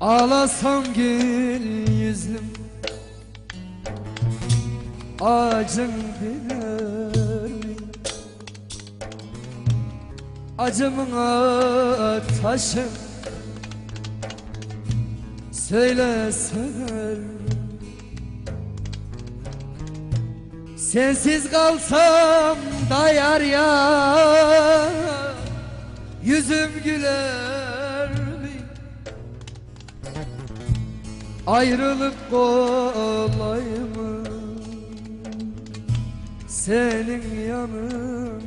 Ağlasam gül yüzlüm Acın bilir mi? Acımın taşım Söyle söyler Sensiz kalsam da yar ya Yüzüm güler Ayrılık kolay mı? Senin yanında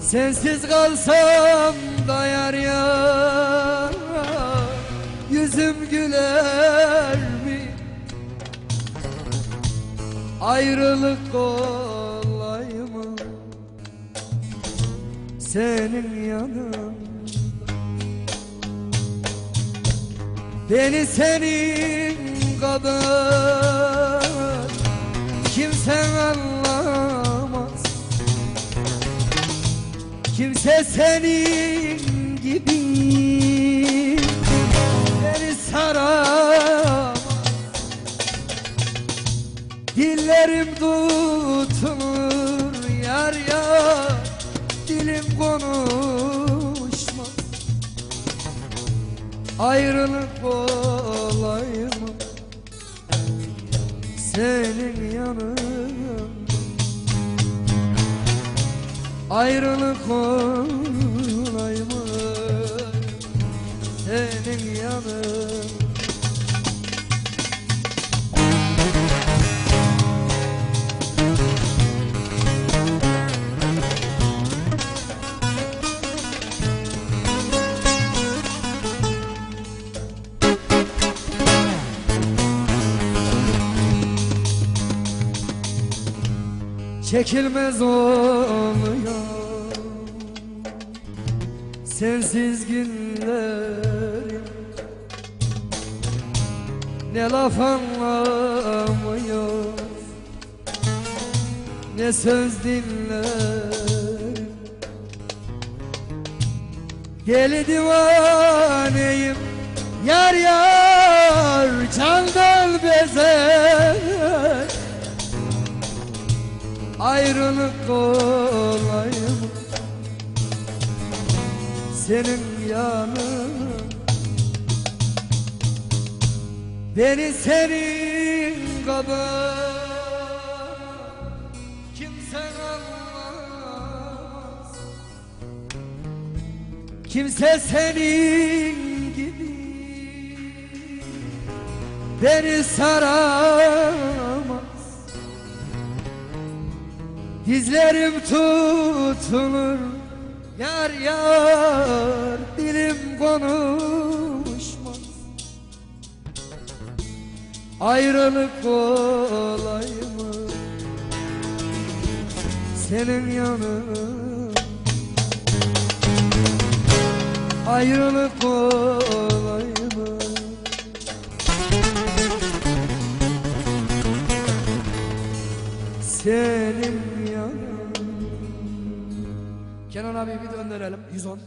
Sensiz kalsam da yar ya Yüzüm güler mi? Ayrılık kolay Senin yanında Beni senin kadar Kimse anlamaz. Kimse senin gibi Beni saramaz. Dillerim tutulur yar yar Dilim konuşmaz Ayrılık kolay mı? Senin yanında Ayrılık kolay mı? Senin yanında Çekilmez oluyor Sensiz günlerim Ne laf anlamıyor Ne söz dinlerim Deli divaneyim Yar yar candan Ayrılık kolay mı? Senin yanın. Beni senin kadar Kimse anlamaz. Kimse senin gibi Beni saramaz Dizlerim tutulur Yar yar dilim konuşmaz Ayrılık kolay mı? Senin yanın Ayrılık kolay mı? Senin Kenan abi bir döndürelim. 110